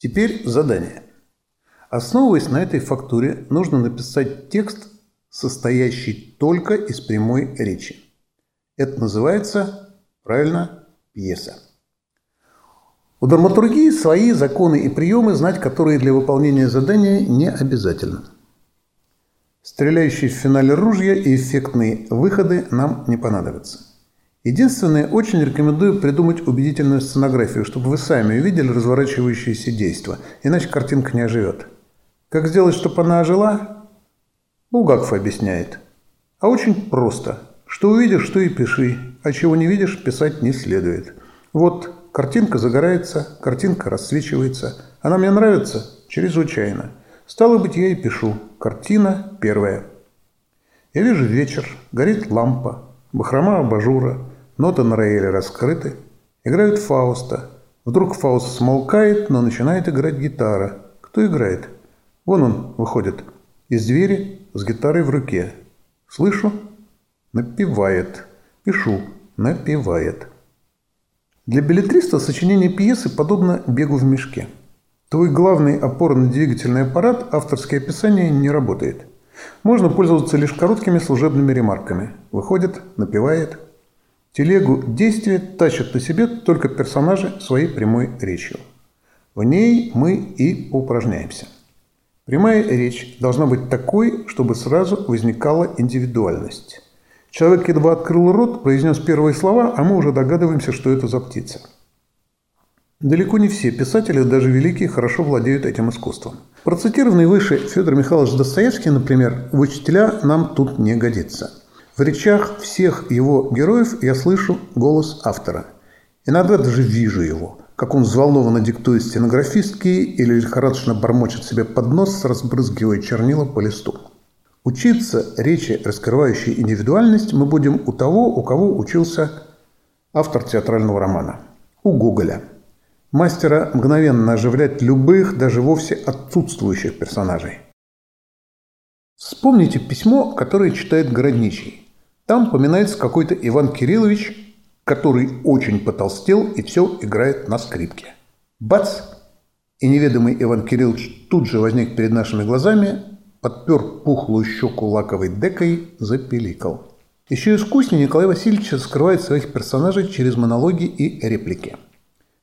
Теперь задание. Основываясь на этой фактуре, нужно написать текст, состоящий только из прямой речи. Это называется, правильно, пьеса. У драматургии свои законы и приемы, знать которые для выполнения задания не обязательно. Стреляющие в финале ружья и эффектные выходы нам не понадобятся. Единственное, очень рекомендую придумать убедительную сценографию, чтобы вы сами увидели разворачивающиеся действия, иначе картинка не оживет. Как сделать, чтобы она ожила? Булгаков объясняет. А очень просто. Что увидишь, что и пиши, а чего не видишь, писать не следует. Вот картинка загорается, картинка рассвечивается. Она мне нравится? Чрезвычайно. Стало быть, я и пишу. Картина первая. Я вижу вечер, горит лампа, бахрома абажура, ноты на рояле раскрыты, играют Фауста. Вдруг Фауст смолкает, но начинает играть гитара. Кто играет? Вон он выходит из двери с гитарой в руке. Слышу? Напевает. Пишу. Напевает. Для билетриста сочинение пьесы подобно бегу в мешке. Твой главный опорно-двигательный аппарат, авторское описание, не работает. Можно пользоваться лишь короткими служебными ремарками. Выходит, напевает. Телегу действия тащат на себе только персонажи своей прямой речью. В ней мы и упражняемся. Прямая речь должна быть такой, чтобы сразу возникала индивидуальность. Человек едва открыл рот, произнес первые слова, а мы уже догадываемся, что это за птица. Далеко не все писатели, даже великие, хорошо владеют этим искусством. Процитированный выше Федор Михайлович Достоевский, например, в учителя нам тут не годится. В речах всех его героев я слышу голос автора. Иногда даже вижу его, как он взволнованно диктует стенографистки или лихорадочно бормочет себе под нос, разбрызгивая чернила по листу. Учиться речи, раскрывающей индивидуальность, мы будем у того, у кого учился автор театрального романа. У Гоголя. Мастера мгновенно оживлять любых, даже вовсе отсутствующих персонажей. Вспомните письмо, которое читает Городничий. Там поминается какой-то Иван Кириллович, который очень потолстел и все играет на скрипке. Бац! И неведомый Иван Кириллович тут же возник перед нашими глазами, подпер пухлую щеку лаковой декой, запеликал. Еще искуснее Николай Васильевич скрывает своих персонажей через монологи и реплики.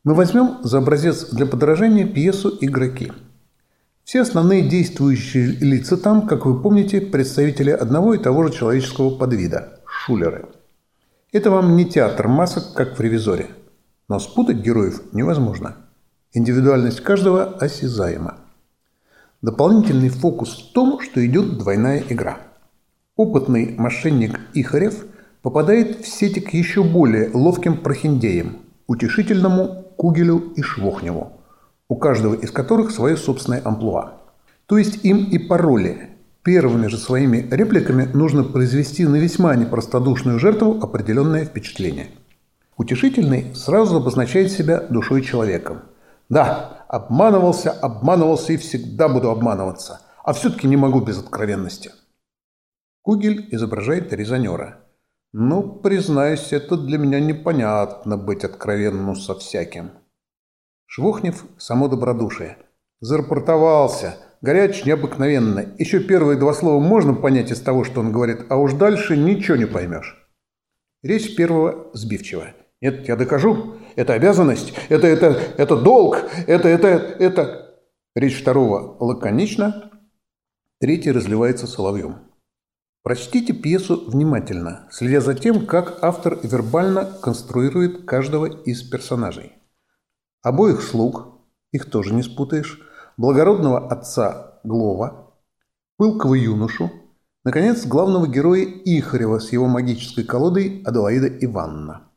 Мы возьмем за образец для подражания пьесу «Игроки». Все основные действующие лица там, как вы помните, представители одного и того же человеческого подвида – шулеры. Это вам не театр масок, как в «Ревизоре». Но спутать героев невозможно. Индивидуальность каждого осязаема. Дополнительный фокус в том, что идет двойная игра. Опытный мошенник Ихарев попадает в сети к еще более ловким прохиндеям, утешительному Кугелю и Швохневу, у каждого из которых свое собственное амплуа. То есть им и пароли. Первыми же своими репликами нужно произвести на весьма непростодушную жертву определенное впечатление. Утешительный сразу обозначает себя душой человеком. Да, Обманывался, обманывался и всегда буду обманываться. А все-таки не могу без откровенности. Кугель изображает резонера. Ну, признаюсь, это для меня непонятно быть откровенным со всяким. Швохнев – само добродушие. Зарапортовался. Горяч необыкновенно. Еще первые два слова можно понять из того, что он говорит, а уж дальше ничего не поймешь. Речь первого сбивчивая. Нет, я докажу. Это обязанность, это, это, это долг, это, это, это. Речь второго лаконична, третий разливается соловьем. Прочтите пьесу внимательно, следя за тем, как автор вербально конструирует каждого из персонажей. Обоих слуг, их тоже не спутаешь, благородного отца Глова, пылкого юношу, наконец, главного героя Ихарева с его магической колодой Аделаида Ивановна.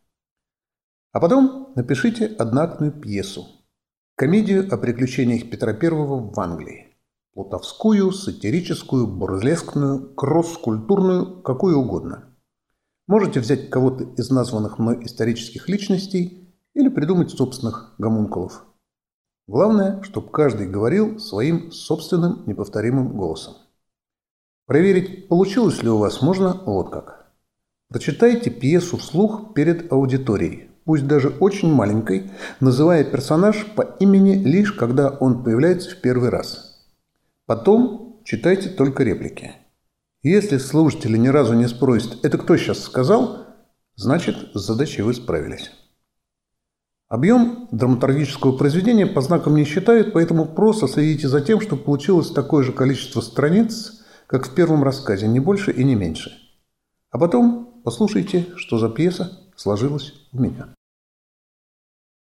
А потом напишите одноактную пьесу. Комедию о приключениях Петра I в Англии. Плутовскую, сатирическую, бурлескную, кросс-культурную, какую угодно. Можете взять кого-то из названных мной исторических личностей или придумать собственных гомункулов. Главное, чтобы каждый говорил своим собственным неповторимым голосом. Проверить, получилось ли у вас, можно вот как. Прочитайте пьесу вслух перед аудиторией. пусть даже очень маленькой, называя персонаж по имени лишь когда он появляется в первый раз. Потом читайте только реплики. Если слушатели ни разу не спросят «это кто сейчас сказал?», значит, с задачей вы справились. Объем драматургического произведения по знакам не считают, поэтому просто следите за тем, чтобы получилось такое же количество страниц, как в первом рассказе, не больше и не меньше. А потом послушайте, что за пьеса сложилась у меня.